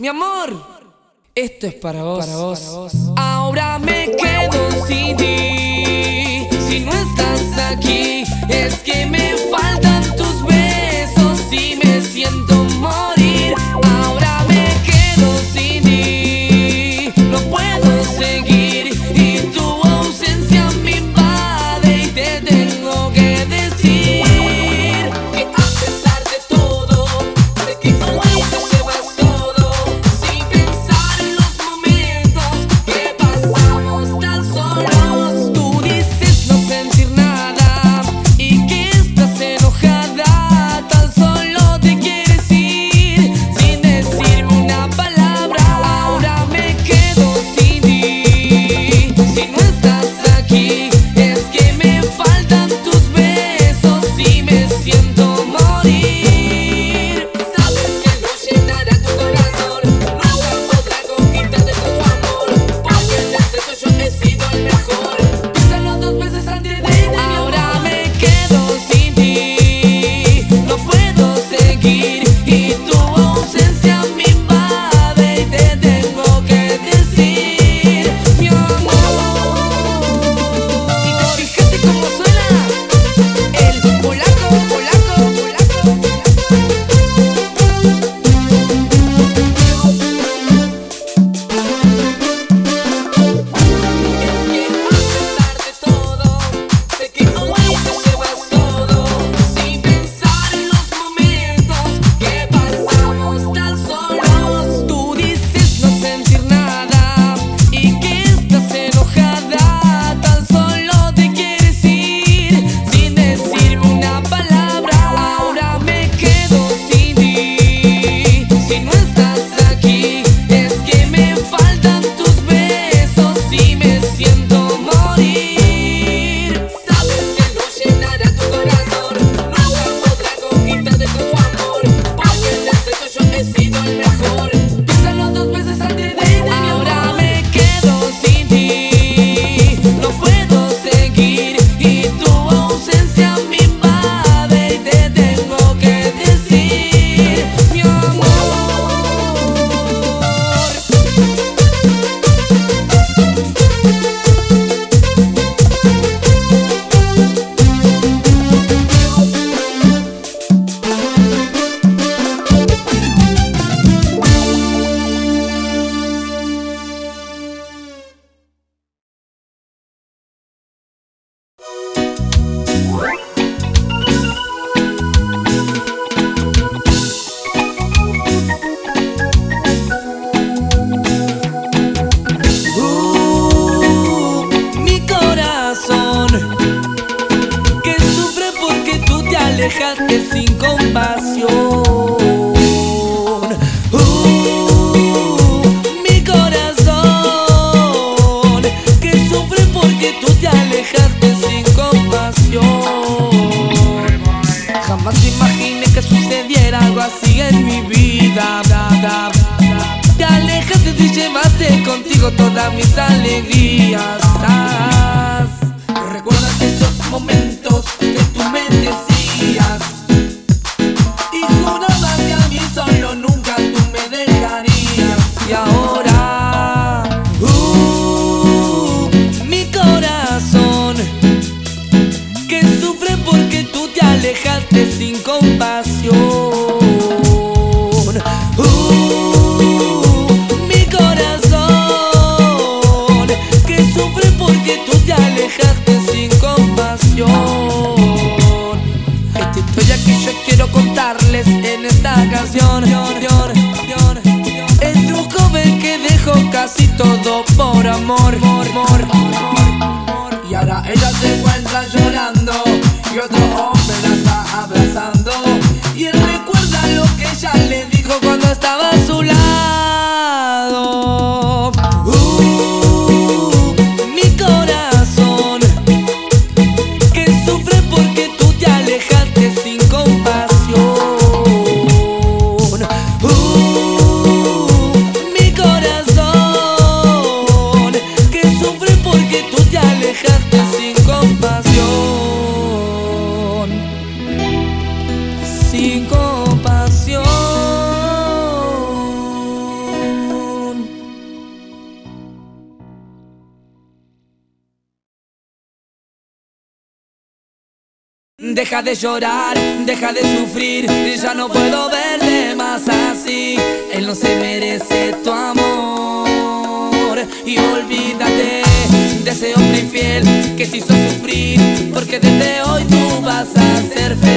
Mi amor, esto es para vos. Ahora me quedo sin ti. Si no estás aquí, es que me todas mis alegrías. Ah. amor. Deja de llorar, deja de sufrir, ya no puedo verte más así. Él no se merece tu amor y olvídate de ese hombre infiel que te hizo sufrir, porque desde hoy tú vas a ser feliz.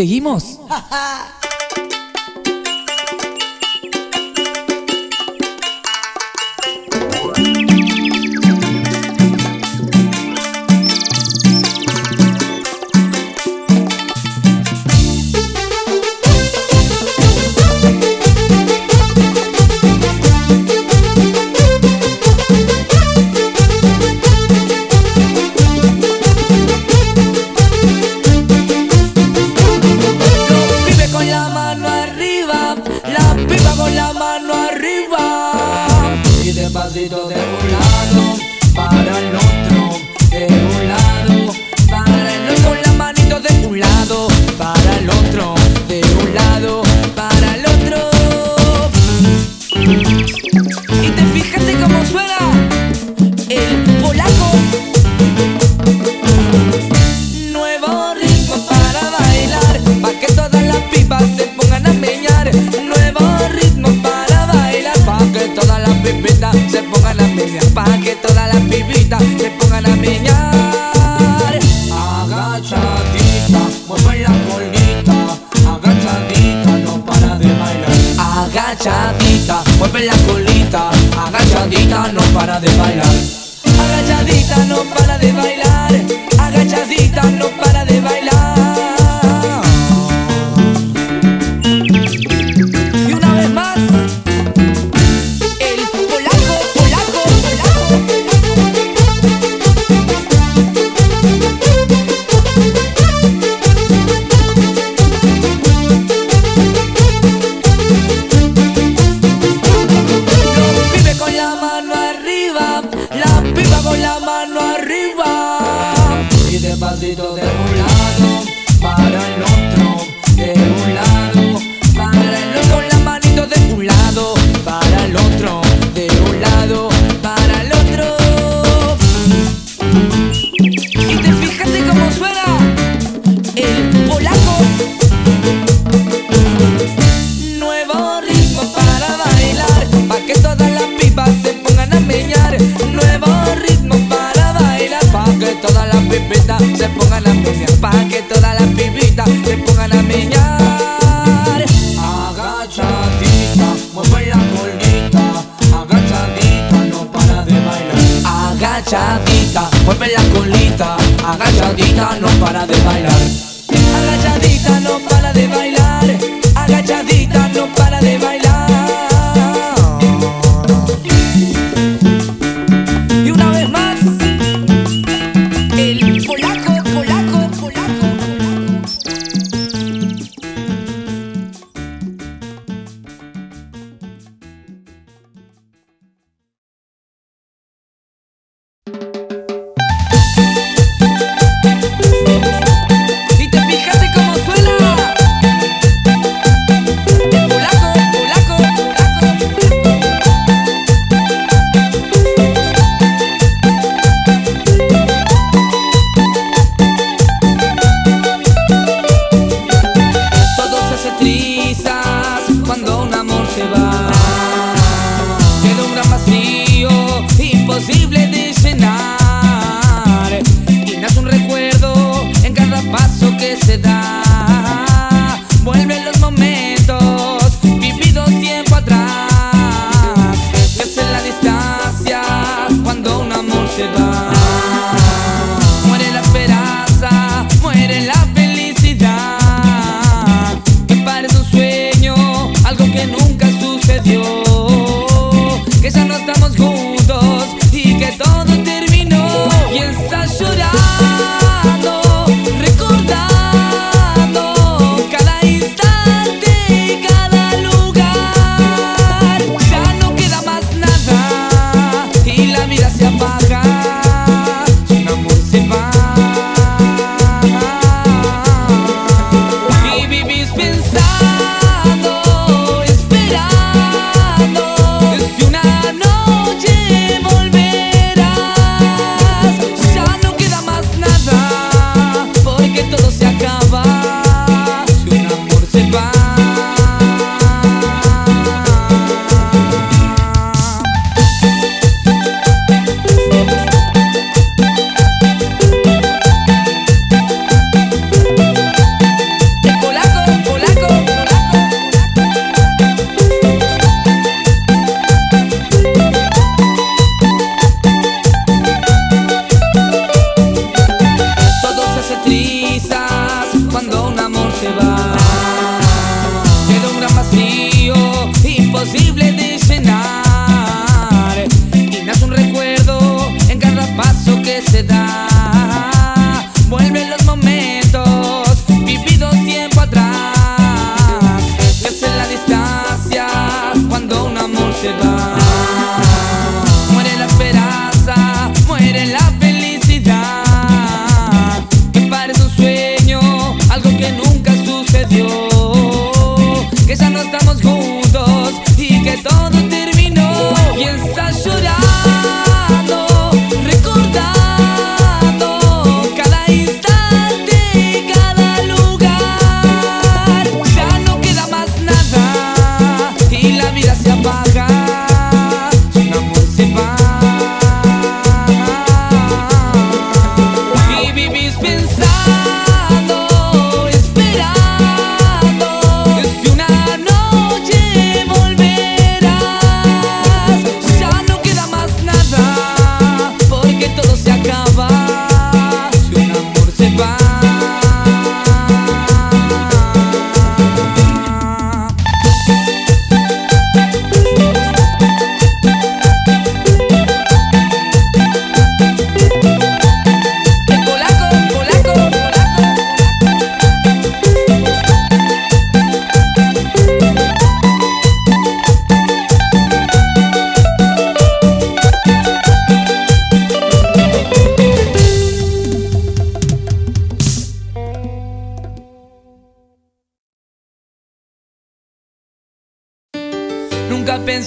seguimos. para de bailar.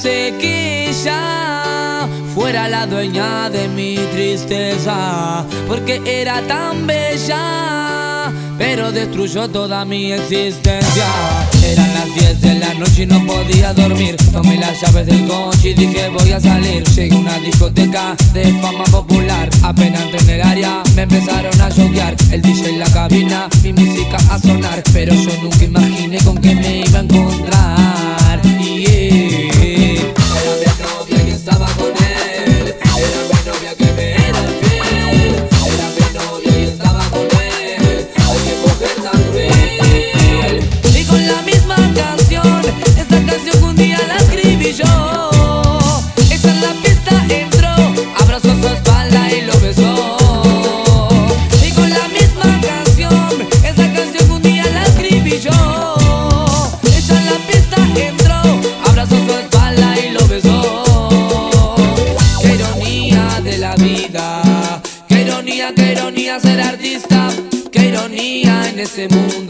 pensé que fuera la dueña de mi tristeza, porque era tan bella, pero destruyó toda mi existencia. Eran las 10 de la noche y no podía dormir. Tomé las llaves del coche y dije voy a salir. Llegué a una discoteca de fama popular. Apenas entré en el área, me empezaron a lloviar. El DJ en la cabina, mi música a sonar. Pero yo nunca imaginé con qué me iba a encontrar. Ser artista, qué ironía en ese mundo.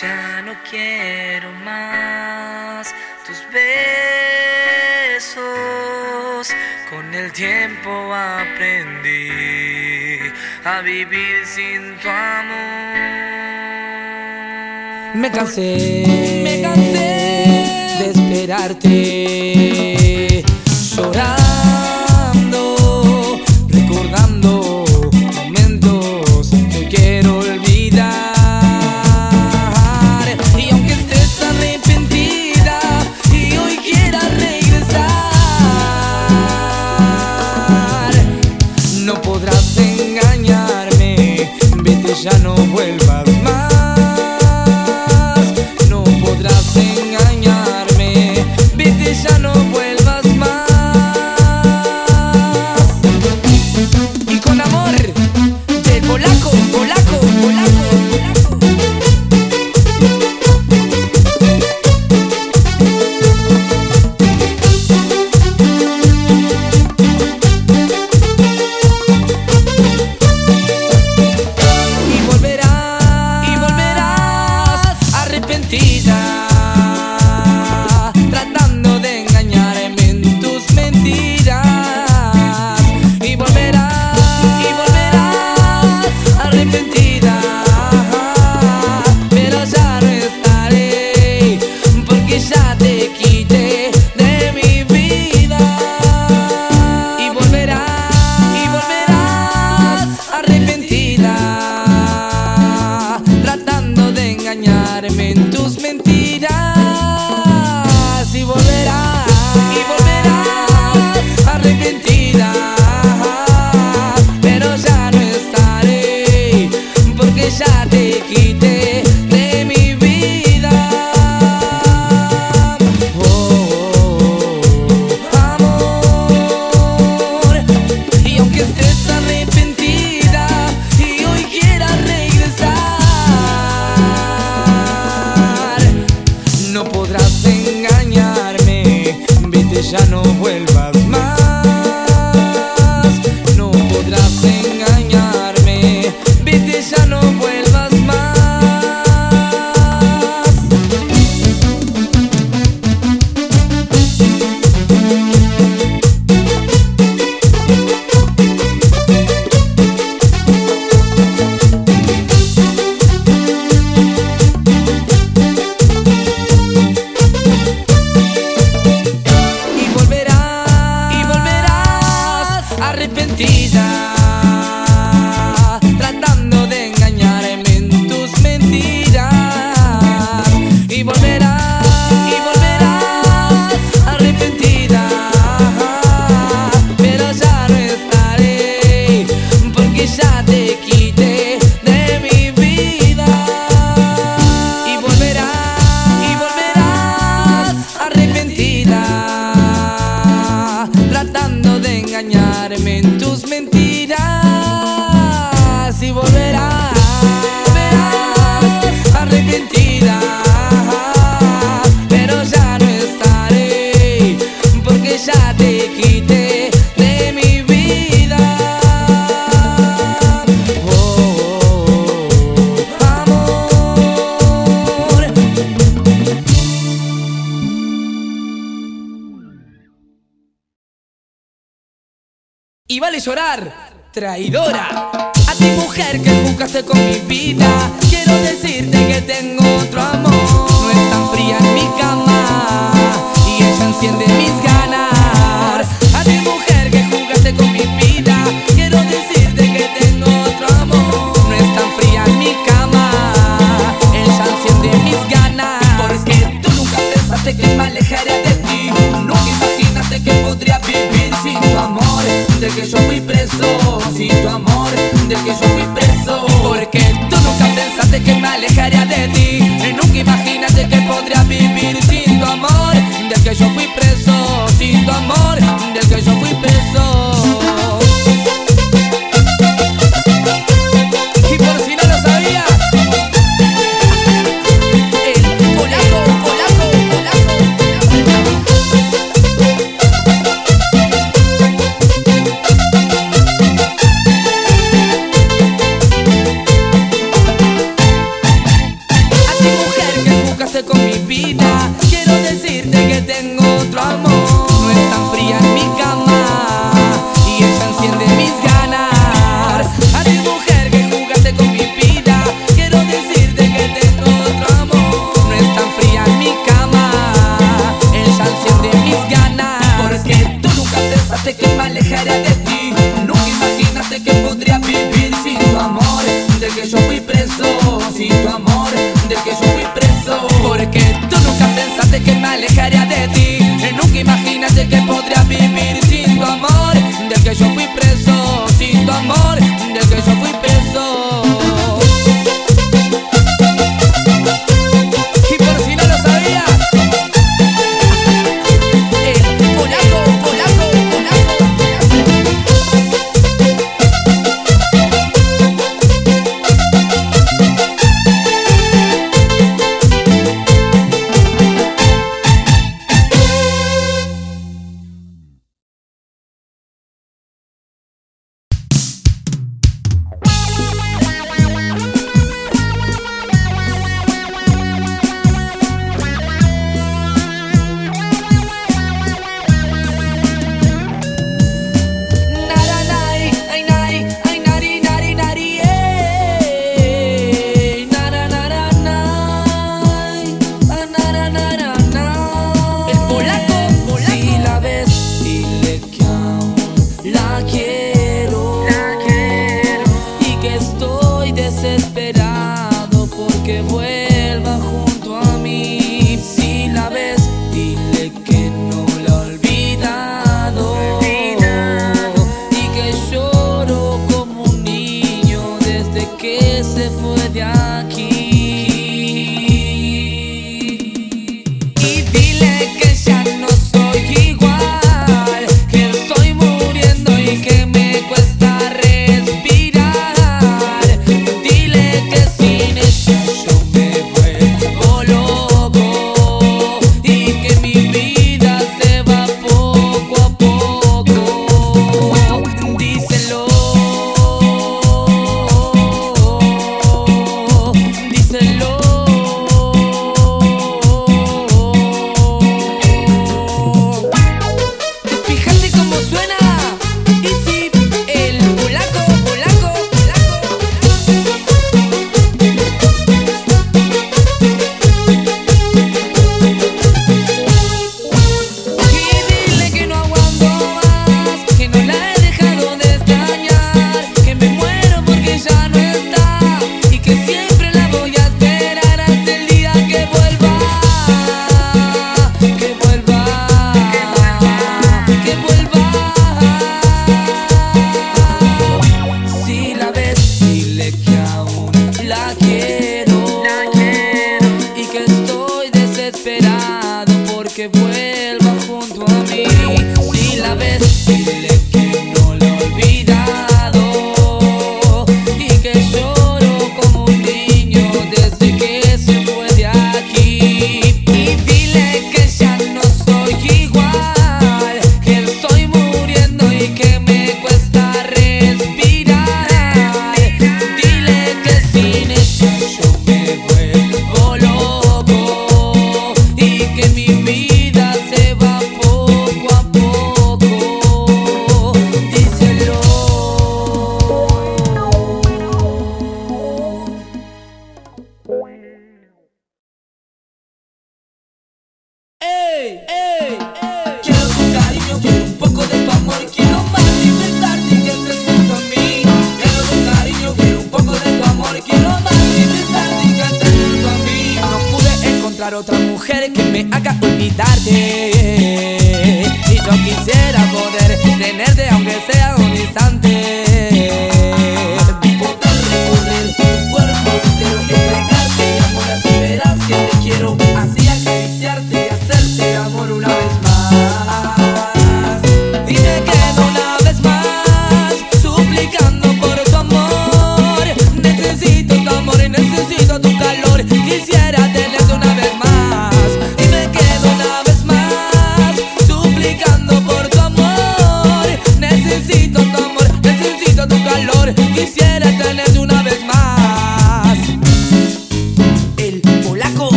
Ya no quiero más tus besos. Con el tiempo aprendí a vivir sin tu amor. Me cansé, me cansé de esperarte llorar, traidora. A ti mujer que buscaste con mi vida, quiero decirte que tengo otro amor. No es tan fría en mi cama y ella enciende mis ganas. así tu amor, de que yo fui vuelva junto a. Si la ves,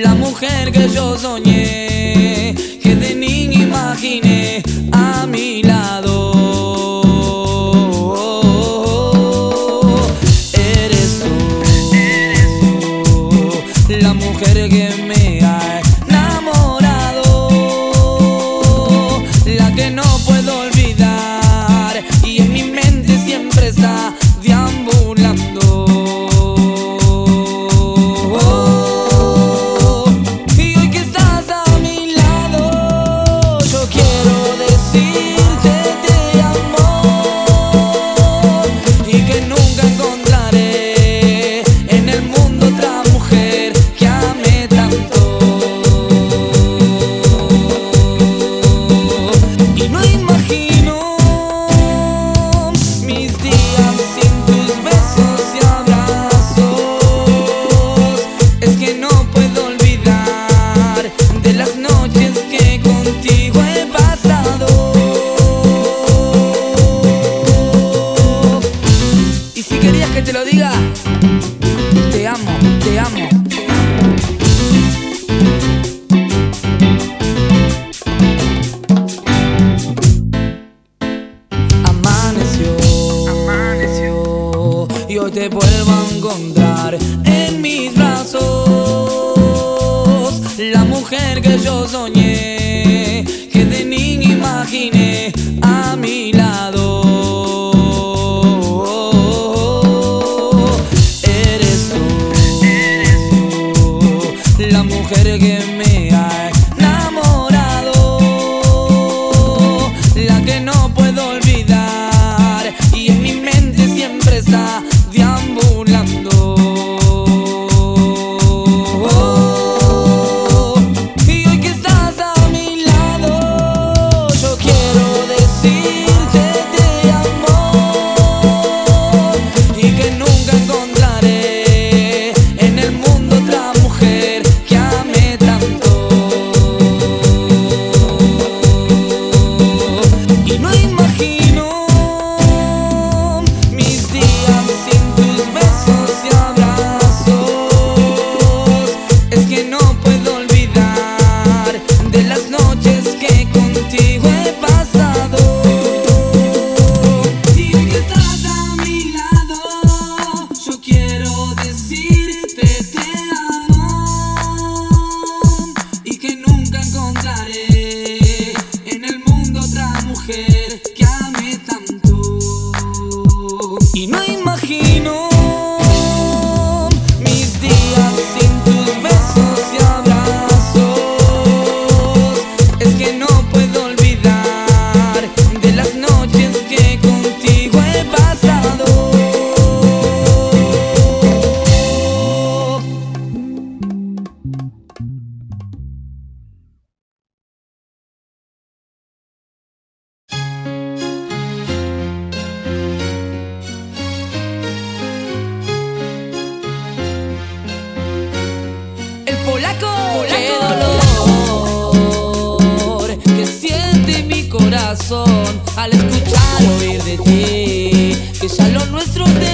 La mujer que yo soñé, la polaco. Qué dolor que siente mi corazón al escuchar oír de ti que ya lo nuestro te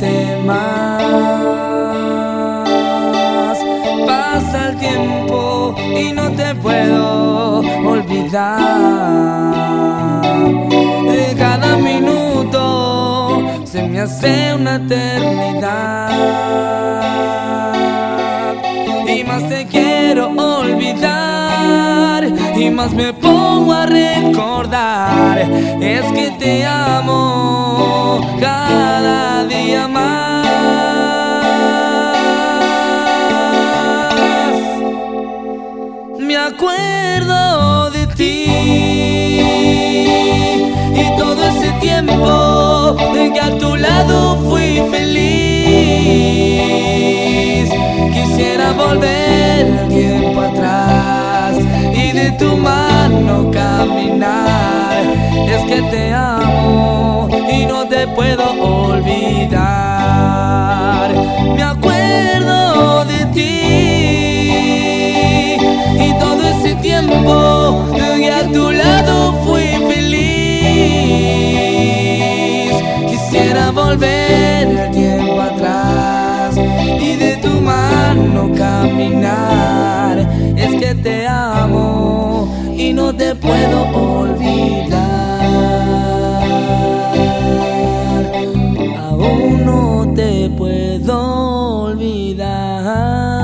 tenerte más? Pasa el tiempo y no te puedo olvidar. Cada minuto se me hace una eternidad y más te quiero olvidar y más me pongo a recordar es que te amo cada día más. Me acuerdo de ti y todo ese tiempo en que a tu lado fui feliz. Quisiera volver el tiempo atrás de tu mano caminar. Es que te amo y no te puedo olvidar. Me acuerdo de ti y todo ese tiempo y a tu lado fui feliz. Quisiera volver el tiempo atrás y de tu mano caminar. Es que te no te puedo olvidar. Aún no te puedo olvidar.